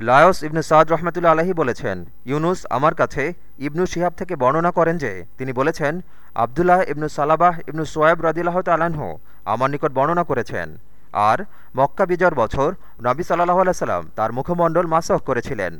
Lions ইবনু সাদ রহমতুল্লা আলহী বলেছেন, ইউনুস আমার কাছে ইবনু শিহাব থেকে বর্ণনা করেন যে, তিনি বলেছেন, আবদুল্লাহ ইবনু সালাবাহ ইবনু সোয়েব রদিল্লাহ তালাহ আমার নিকট বর্ণনা করেছেন। আর মক্কা বিজয়ের বছর নবী সাল্লাহ আলাইসাল্লাম তার মুখমণ্ডল মাসহ করেছিলেন।